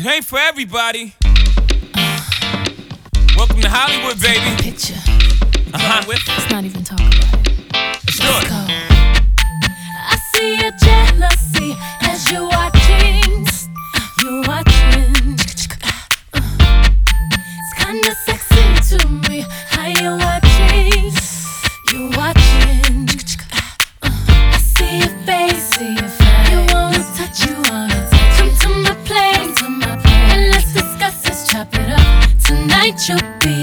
It ain't for everybody. Welcome to Hollywood, baby. Picture. Uh huh. Let's not even talk about it. Let's do it. Go. you'll be.